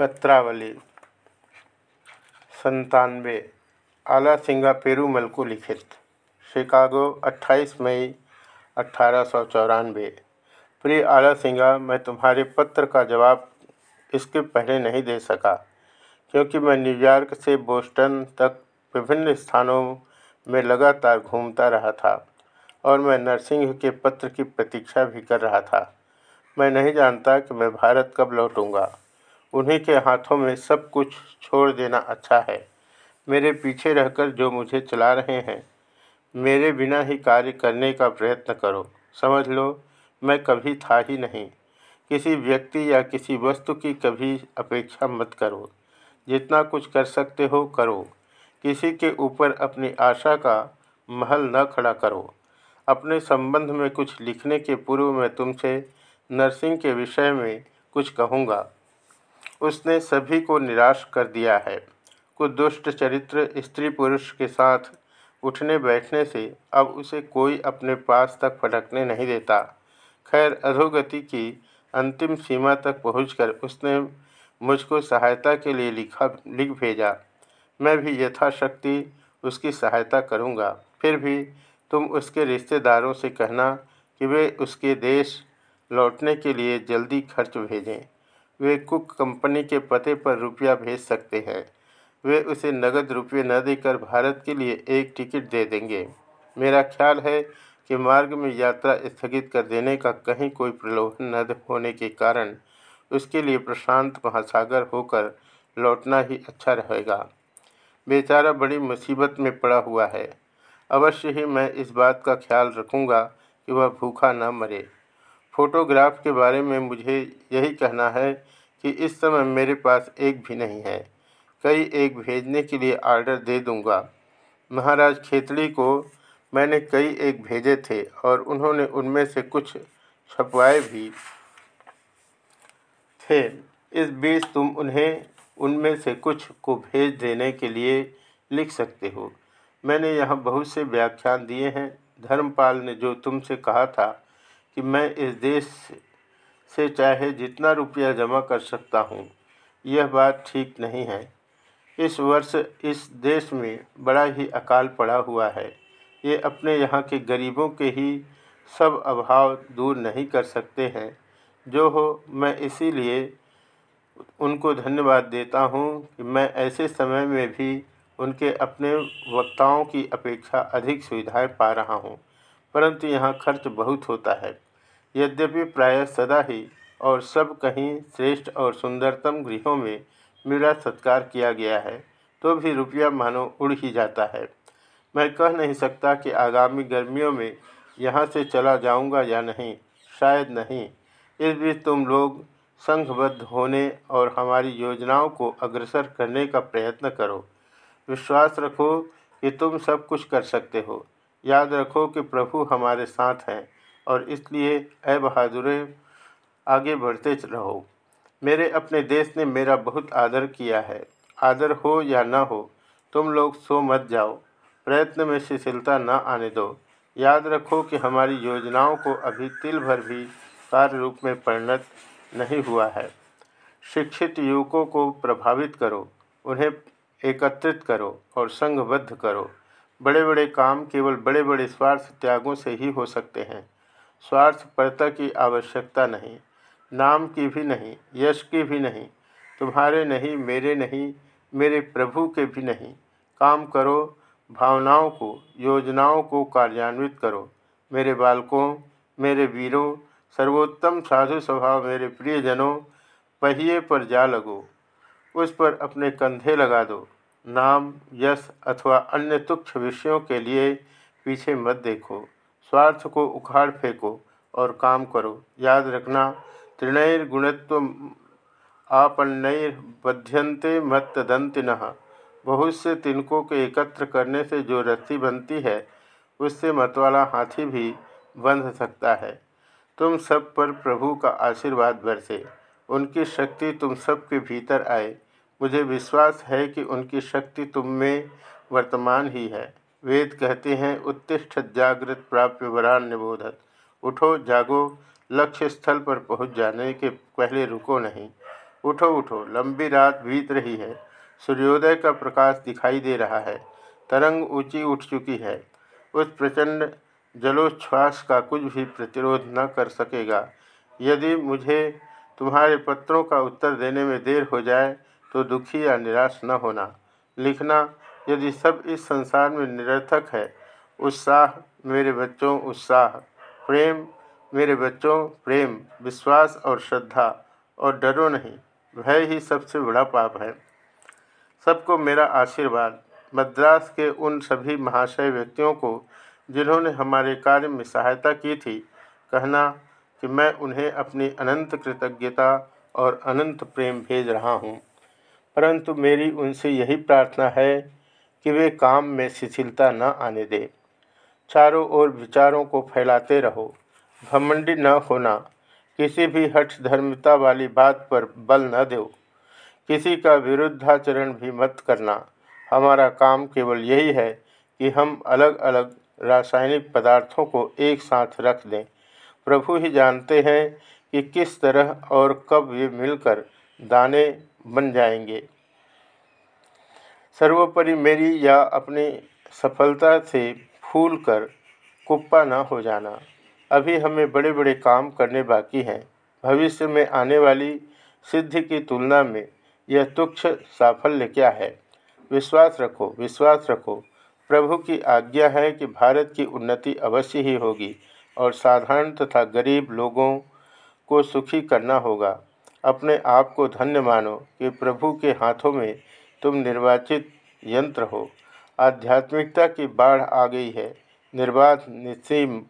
पत्रावली संतानवे आला सिंगा पेरूमल को लिखित, शिकागो 28 मई अट्ठारह प्रिय आला सिंगा, मैं तुम्हारे पत्र का जवाब इसके पहले नहीं दे सका, क्योंकि मैं न्यूयॉर्क से बोस्टन तक विभिन्न स्थानों में लगातार घूमता रहा था और मैं नरसिंह के पत्र की प्रतीक्षा भी कर रहा था। मैं नहीं जानता कि मैं भारत कब लौटूँगा। उन्हीं के हाथों में सब कुछ छोड़ देना अच्छा है। मेरे पीछे रहकर जो मुझे चला रहे हैं, मेरे बिना ही कार्य करने का प्रयत्न करो। समझ लो, मैं कभी था ही नहीं। किसी व्यक्ति या किसी वस्तु की कभी अपेक्षा मत करो। जितना कुछ कर सकते हो करो। किसी के ऊपर अपनी आशा का महल न खड़ा करो। अपने संबंध में कुछ लिखने के पूर्व मैं तुमसे नर्सिंग के विषय में कुछ कहूँगा। उसने सभी को निराश कर दिया है। कुछ दुष्ट चरित्र स्त्री पुरुष के साथ उठने बैठने से अब उसे कोई अपने पास तक फटकने नहीं देता। खैर, अधोगति की अंतिम सीमा तक पहुंचकर उसने मुझको सहायता के लिए लिखा, लिख भेजा। मैं भी यथाशक्ति उसकी सहायता करूँगा। फिर भी तुम उसके रिश्तेदारों से कहना कि वे उसके देश लौटने के लिए जल्दी खर्च भेजें। वे कुक कंपनी के पते पर रुपया भेज सकते हैं। वे उसे नगद रुपये न देकर भारत के लिए एक टिकट दे देंगे। मेरा ख्याल है कि मार्ग में यात्रा स्थगित कर देने का कहीं कोई प्रलोभन न होने के कारण उसके लिए प्रशांत महासागर होकर लौटना ही अच्छा रहेगा। बेचारा बड़ी मुसीबत में पड़ा हुआ है। अवश्य ही मैं इस बात का ख्याल रखूँगा कि वह भूखा न मरे। फ़ोटोग्राफ के बारे में मुझे यही कहना है कि इस समय मेरे पास एक भी नहीं है। कई एक भेजने के लिए आर्डर दे दूँगा। महाराज खेतड़ी को मैंने कई एक भेजे थे और उन्होंने उनमें से कुछ छपवाए भी थे। इस बीच तुम उन्हें, उनमें से कुछ को भेज देने के लिए लिख सकते हो। मैंने यहाँ बहुत से व्याख्यान दिए हैं। धर्मपाल ने जो तुमसे कहा था कि मैं इस देश से चाहे जितना रुपया जमा कर सकता हूँ, यह बात ठीक नहीं है। इस वर्ष इस देश में बड़ा ही अकाल पड़ा हुआ है। ये अपने यहाँ के गरीबों के ही सब अभाव दूर नहीं कर सकते हैं। जो हो, मैं इसीलिए उनको धन्यवाद देता हूँ कि मैं ऐसे समय में भी उनके अपने वक्ताओं की अपेक्षा अधिक सुविधाएँ पा रहा हूँ। परंतु यहाँ खर्च बहुत होता है। यद्यपि प्रायः सदा ही और सब कहीं श्रेष्ठ और सुंदरतम गृहों में मेरा सत्कार किया गया है तो भी रुपया मानो उड़ ही जाता है। मैं कह नहीं सकता कि आगामी गर्मियों में यहाँ से चला जाऊँगा या नहीं, शायद नहीं। इस बीच तुम लोग संघबद्ध होने और हमारी योजनाओं को अग्रसर करने का प्रयत्न करो। विश्वास रखो कि तुम सब कुछ कर सकते हो। याद रखो कि प्रभु हमारे साथ हैं और इसलिए अ बहादुर, आगे बढ़ते रहो। मेरे अपने देश ने मेरा बहुत आदर किया है। आदर हो या ना हो, तुम लोग सो मत जाओ। प्रयत्न में शिथिलता न आने दो। याद रखो कि हमारी योजनाओं को अभी तिल भर भी कार्य रूप में परिणत नहीं हुआ है। शिक्षित युवकों को प्रभावित करो, उन्हें एकत्रित करो और संघबद्ध करो। बड़े बड़े काम केवल बड़े बड़े स्वार्थ त्यागों से ही हो सकते हैं। स्वार्थ स्वार्थपरता की आवश्यकता नहीं, नाम की भी नहीं, यश की भी नहीं, तुम्हारे नहीं, मेरे नहीं, मेरे प्रभु के भी नहीं। काम करो, भावनाओं को, योजनाओं को कार्यान्वित करो। मेरे बालकों, मेरे वीरों, सर्वोत्तम साधु स्वभाव मेरे प्रियजनों, पहिए पर जा लगो, उस पर अपने कंधे लगा दो। नाम, यश अथवा अन्य तुक्ष विषयों के लिए पीछे मत देखो। स्वार्थ को उखाड़ फेंको और काम करो। याद रखना तृणैर्गुणत्व आपन्नैर्बध्यन्ते मत्तदंति न बहुत से तिनकों के एकत्र करने से जो रस्सी बनती है, उससे मतवाला हाथी भी बंध सकता है। तुम सब पर प्रभु का आशीर्वाद बरसे। उनकी शक्ति तुम सब के भीतर आए। मुझे विश्वास है कि उनकी शक्ति तुम में वर्तमान ही है। वेद कहते हैं, उत्तिष्ठ जागृत प्राप्य वरान्य बोधत उठो, जागो, लक्ष्य स्थल पर पहुँच जाने के पहले रुको नहीं। उठो उठो, लंबी रात बीत रही है। सूर्योदय का प्रकाश दिखाई दे रहा है। तरंग ऊँची उठ चुकी है। उस प्रचंड जलोच्छ्वास का कुछ भी प्रतिरोध न कर सकेगा। यदि मुझे तुम्हारे पत्रों का उत्तर देने में देर हो जाए तो दुखी या निराश न होना। लिखना, यदि सब इस संसार में निरर्थक है, उत्साह मेरे बच्चों उत्साह, प्रेम मेरे बच्चों प्रेम, विश्वास और श्रद्धा और डरो नहीं, भय ही सबसे बड़ा पाप है। सबको मेरा आशीर्वाद। मद्रास के उन सभी महाशय व्यक्तियों को, जिन्होंने हमारे कार्य में सहायता की थी, कहना कि मैं उन्हें अपनी अनंत कृतज्ञता और अनंत प्रेम भेज रहा हूँ। परंतु मेरी उनसे यही प्रार्थना है कि वे काम में शिथिलता न आने दें। चारों ओर विचारों को फैलाते रहो। घमंडी न होना। किसी भी हठ धर्मता वाली बात पर बल न दो। किसी का विरुद्धाचरण भी मत करना। हमारा काम केवल यही है कि हम अलग अलग रासायनिक पदार्थों को एक साथ रख दें। प्रभु ही जानते हैं कि किस तरह और कब ये मिलकर दाने बन जाएँगे। सर्वोपरि मेरी या अपनी सफलता से फूल कर कुप्पा न हो जाना। अभी हमें बड़े बड़े काम करने बाकी हैं। भविष्य में आने वाली सिद्धि की तुलना में यह तुक्ष साफल्य क्या है? विश्वास रखो विश्वास रखो। प्रभु की आज्ञा है कि भारत की उन्नति अवश्य ही होगी और साधारण तथा गरीब लोगों को सुखी करना होगा। अपने आप को धन्य मानो कि प्रभु के हाथों में तुम निर्वाचित यंत्र हो। आध्यात्मिकता की बाढ़ आ गई है। निर्बाध, निसीम,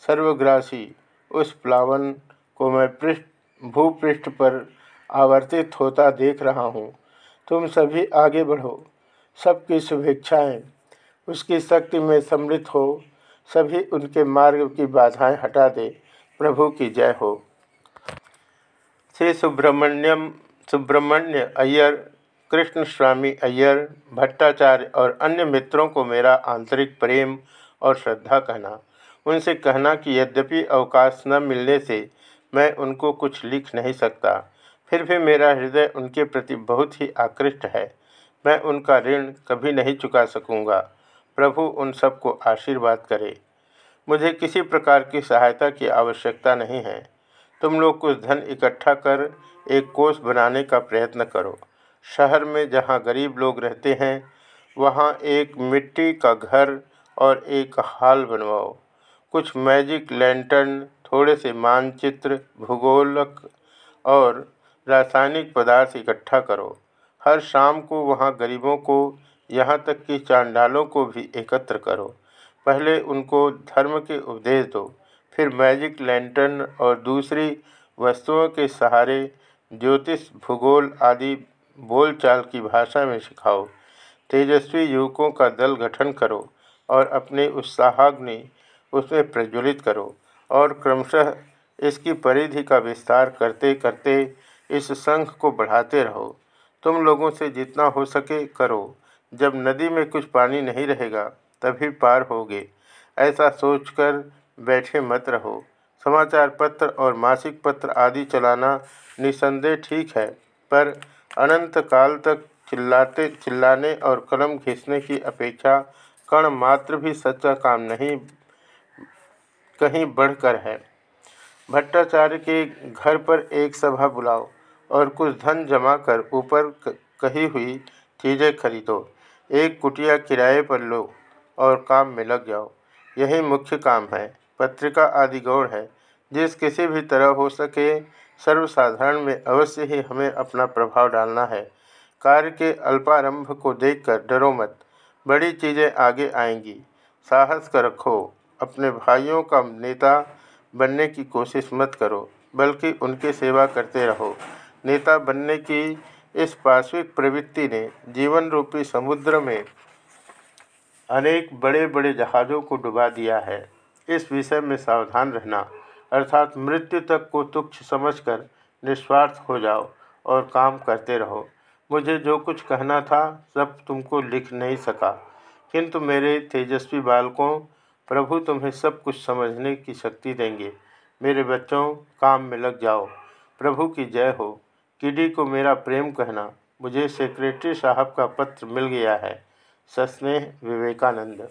सर्वग्रासी, उस प्लावन को मैं पृष्ठ, भूपृष्ठ पर आवर्तित होता देख रहा हूँ। तुम सभी आगे बढ़ो। सबकी शुभेच्छाएँ। उसकी शक्ति में सम्मिलित हो। सभी उनके मार्ग की बाधाएँ हटा दे। प्रभु की जय हो। श्री सुब्रमण्यम सुब्रमण्य अय्यर कृष्ण स्वामी अय्यर, भट्टाचार्य और अन्य मित्रों को मेरा आंतरिक प्रेम और श्रद्धा कहना। उनसे कहना कि यद्यपि अवकाश न मिलने से मैं उनको कुछ लिख नहीं सकता, फिर भी मेरा हृदय उनके प्रति बहुत ही आकृष्ट है। मैं उनका ऋण कभी नहीं चुका सकूँगा। प्रभु उन सबको आशीर्वाद करे। मुझे किसी प्रकार की सहायता की आवश्यकता नहीं है। तुम लोग कुछ धन इकट्ठा कर एक कोष बनाने का प्रयत्न करो। शहर में जहाँ गरीब लोग रहते हैं, वहाँ एक मिट्टी का घर और एक हाल बनवाओ। कुछ मैजिक लैंटर्न, थोड़े से मानचित्र, भूगोलक और रासायनिक पदार्थ इकट्ठा करो। हर शाम को वहाँ गरीबों को, यहाँ तक कि चांडालों को भी एकत्र करो। पहले उनको धर्म के उपदेश दो। फिर मैजिक लैंटर्न और दूसरी वस्तुओं के सहारे ज्योतिष, भूगोल आदि बोलचाल की भाषा में सिखाओ। तेजस्वी युवकों का दल गठन करो और अपने उत्साहाग्नि उसमें प्रज्वलित करो और क्रमशः इसकी परिधि का विस्तार करते करते इस संघ को बढ़ाते रहो। तुम लोगों से जितना हो सके करो। जब नदी में कुछ पानी नहीं रहेगा, तभी पार होगे। ऐसा सोचकर बैठे मत रहो। समाचार पत्र और मासिक पत्र आदि चलाना निसंदेह ठीक है, पर अनंत काल तक चिल्लाते, चिल्लाने और कलम खींचने की अपेक्षा कण मात्र भी सच्चा काम नहीं, कहीं बढ़कर है। भट्टाचार्य के घर पर एक सभा बुलाओ और कुछ धन जमा कर ऊपर कही हुई चीज़ें खरीदो। एक कुटिया किराए पर लो और काम में लग जाओ। यही मुख्य काम है। पत्रिका आदि गौड़ है, जिस किसी भी तरह हो सके, सर्वसाधारण में अवश्य ही हमें अपना प्रभाव डालना है। कार्य के अल्पारंभ को देखकर डरो मत, बड़ी चीज़ें आगे आएँगी। साहस कर रखो, अपने भाइयों का नेता बनने की कोशिश मत करो, बल्कि उनकी सेवा करते रहो। नेता बनने की इस पार्श्विक प्रवृत्ति ने जीवन रूपी समुद्र में अनेक बड़े बड़े जहाज़ों को डुबा दिया है। इस विषय में सावधान रहना, अर्थात मृत्यु तक को तुच्छ समझकर निस्वार्थ हो जाओ और काम करते रहो। मुझे जो कुछ कहना था, सब तुमको लिख नहीं सका। किंतु मेरे तेजस्वी बालकों, प्रभु तुम्हें सब कुछ समझने की शक्ति देंगे। मेरे बच्चों, काम में लग जाओ। प्रभु की जय हो। किडी को मेरा प्रेम कहना, मुझे सेक्रेटरी साहब का पत्र मिल गया है। सस्नेह विवेकानंद।